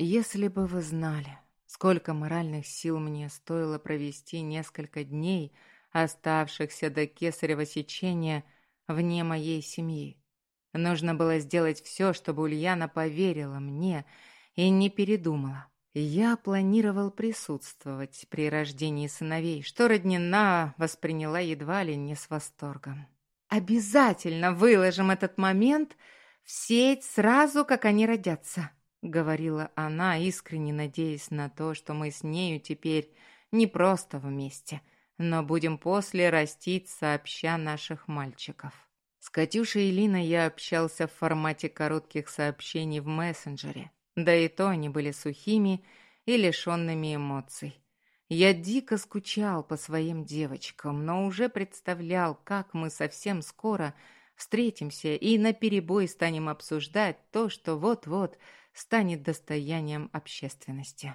Если бы вы знали, сколько моральных сил мне стоило провести несколько дней, оставшихся до кесарево сечения, вне моей семьи. Нужно было сделать все, чтобы Ульяна поверила мне и не передумала. Я планировал присутствовать при рождении сыновей, что Роднина восприняла едва ли не с восторгом. «Обязательно выложим этот момент в сеть сразу, как они родятся», — говорила она, искренне надеясь на то, что мы с нею теперь не просто вместе, но будем после растить сообща наших мальчиков. С Катюшей и Линой я общался в формате коротких сообщений в мессенджере, да и то они были сухими и лишенными эмоций. Я дико скучал по своим девочкам, но уже представлял, как мы совсем скоро встретимся и наперебой станем обсуждать то, что вот-вот станет достоянием общественности.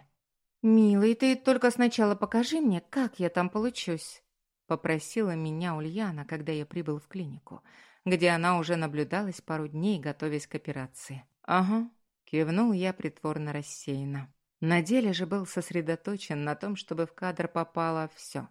«Милый, ты только сначала покажи мне, как я там получусь», — попросила меня Ульяна, когда я прибыл в клинику, где она уже наблюдалась пару дней, готовясь к операции. «Ага», — кивнул я притворно рассеянно. На деле же был сосредоточен на том, чтобы в кадр попало все.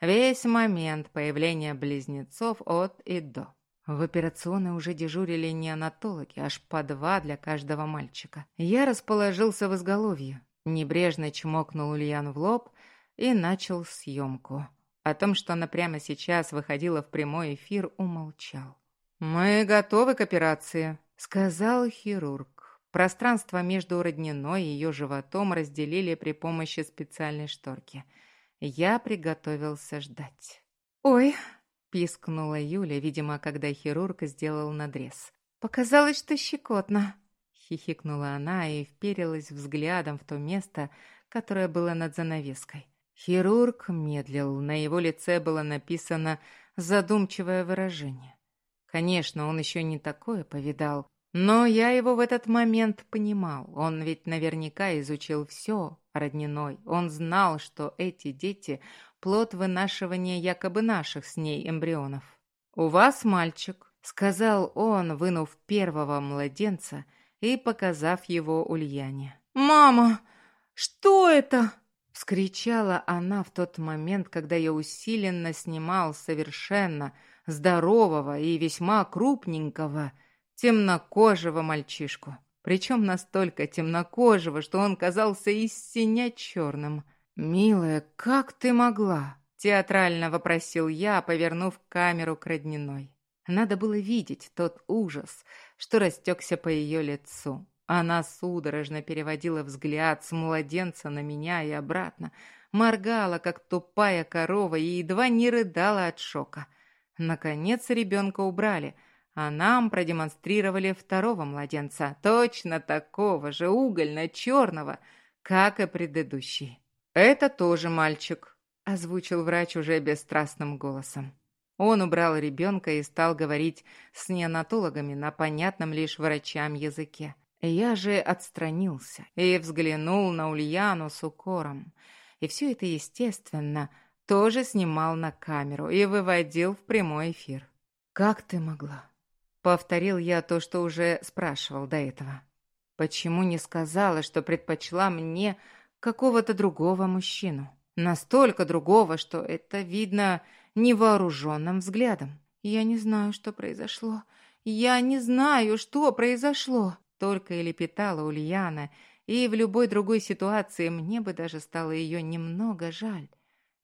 Весь момент появления близнецов от и до. В операционной уже дежурили неонатологи, аж по два для каждого мальчика. Я расположился в изголовье, небрежно чмокнул Ульян в лоб и начал съемку. О том, что она прямо сейчас выходила в прямой эфир, умолчал. «Мы готовы к операции», — сказал хирург. Пространство между родниной и ее животом разделили при помощи специальной шторки. Я приготовился ждать. «Ой!» – пискнула Юля, видимо, когда хирург сделал надрез. «Показалось, что щекотно!» – хихикнула она и вперилась взглядом в то место, которое было над занавеской. Хирург медлил, на его лице было написано задумчивое выражение. Конечно, он еще не такое повидал, но я его в этот момент понимал. Он ведь наверняка изучил все родниной. Он знал, что эти дети – плод вынашивания якобы наших с ней эмбрионов. «У вас мальчик», – сказал он, вынув первого младенца и показав его Ульяне. «Мама, что это?» – вскричала она в тот момент, когда я усиленно снимал совершенно здорового и весьма крупненького – темнокожего мальчишку. Причем настолько темнокожего, что он казался истинно черным. «Милая, как ты могла?» – театрально вопросил я, повернув камеру к родниной. Надо было видеть тот ужас, что растекся по ее лицу. Она судорожно переводила взгляд с младенца на меня и обратно, моргала, как тупая корова, и едва не рыдала от шока. Наконец ребенка убрали – а нам продемонстрировали второго младенца, точно такого же угольно-черного, как и предыдущий. «Это тоже мальчик», – озвучил врач уже бесстрастным голосом. Он убрал ребенка и стал говорить с неонатологами на понятном лишь врачам языке. Я же отстранился и взглянул на Ульяну с укором. И все это, естественно, тоже снимал на камеру и выводил в прямой эфир. «Как ты могла? Повторил я то, что уже спрашивал до этого. Почему не сказала, что предпочла мне какого-то другого мужчину? Настолько другого, что это видно невооруженным взглядом. Я не знаю, что произошло. Я не знаю, что произошло. Только и лепетала Ульяна, и в любой другой ситуации мне бы даже стало ее немного жаль.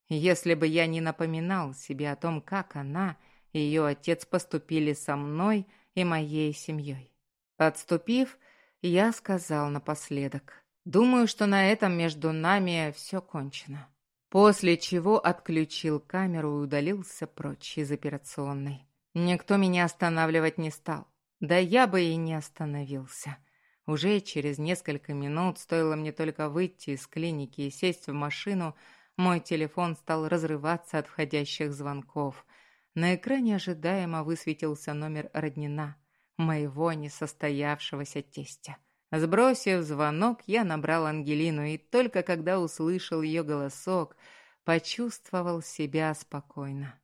Если бы я не напоминал себе о том, как она ее отец поступили со мной и моей семьей. Отступив, я сказал напоследок. Думаю, что на этом между нами все кончено. После чего отключил камеру и удалился прочь из операционной. Никто меня останавливать не стал. Да я бы и не остановился. Уже через несколько минут, стоило мне только выйти из клиники и сесть в машину, мой телефон стал разрываться от входящих звонков – на экране ожидаемо высветился номер Роднина, моего несостоявшегося тестя. Сбросив звонок, я набрал Ангелину, и только когда услышал ее голосок, почувствовал себя спокойно.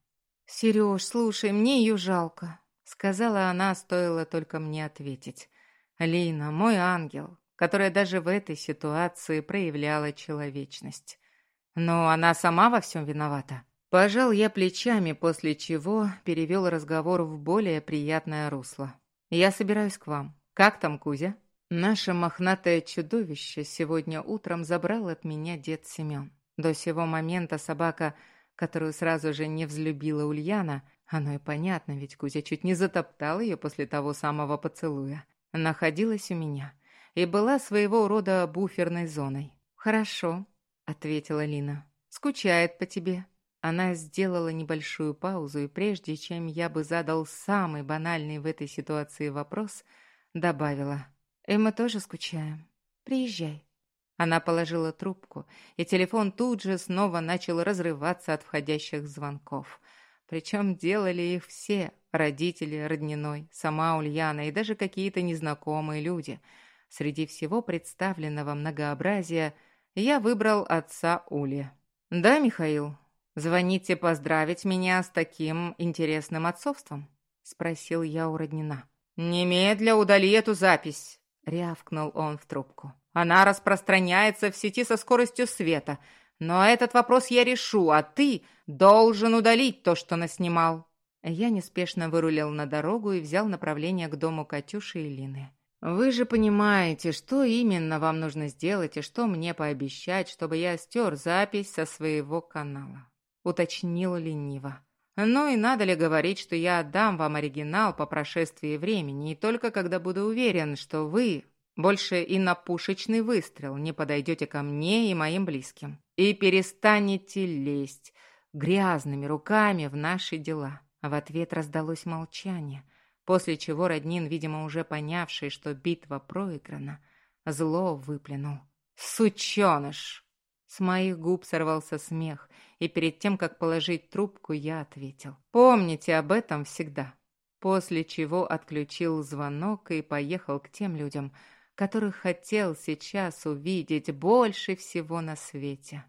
«Сереж, слушай, мне ее жалко», — сказала она, стоило только мне ответить. «Лина, мой ангел, которая даже в этой ситуации проявляла человечность. Но она сама во всем виновата. Пожал я плечами, после чего перевел разговор в более приятное русло. «Я собираюсь к вам. Как там Кузя?» Наше мохнатое чудовище сегодня утром забрал от меня дед Семен. До сего момента собака, которую сразу же не взлюбила Ульяна, оно и понятно, ведь Кузя чуть не затоптал ее после того самого поцелуя, находилась у меня и была своего рода буферной зоной. «Хорошо», — ответила Лина. «Скучает по тебе». Она сделала небольшую паузу, и прежде чем я бы задал самый банальный в этой ситуации вопрос, добавила. «И мы тоже скучаем. Приезжай». Она положила трубку, и телефон тут же снова начал разрываться от входящих звонков. Причем делали их все – родители, родниной, сама Ульяна и даже какие-то незнакомые люди. Среди всего представленного многообразия я выбрал отца Ули. «Да, Михаил, звоните поздравить меня с таким интересным отцовством?» – спросил я у Роднина. «Немедля удали эту запись!» – рявкнул он в трубку. «Она распространяется в сети со скоростью света, но этот вопрос я решу, а ты должен удалить то, что наснимал». Я неспешно вырулил на дорогу и взял направление к дому Катюши и Лины. «Вы же понимаете, что именно вам нужно сделать и что мне пообещать, чтобы я стер запись со своего канала», — уточнил лениво. «Ну и надо ли говорить, что я отдам вам оригинал по прошествии времени, и только когда буду уверен, что вы больше и на пушечный выстрел не подойдете ко мне и моим близким, и перестанете лезть грязными руками в наши дела». В ответ раздалось молчание, после чего Роднин, видимо, уже понявший, что битва проиграна, зло выплюнул. «Сученыш!» С моих губ сорвался смех, и перед тем, как положить трубку, я ответил. «Помните об этом всегда». После чего отключил звонок и поехал к тем людям, которых хотел сейчас увидеть больше всего на свете.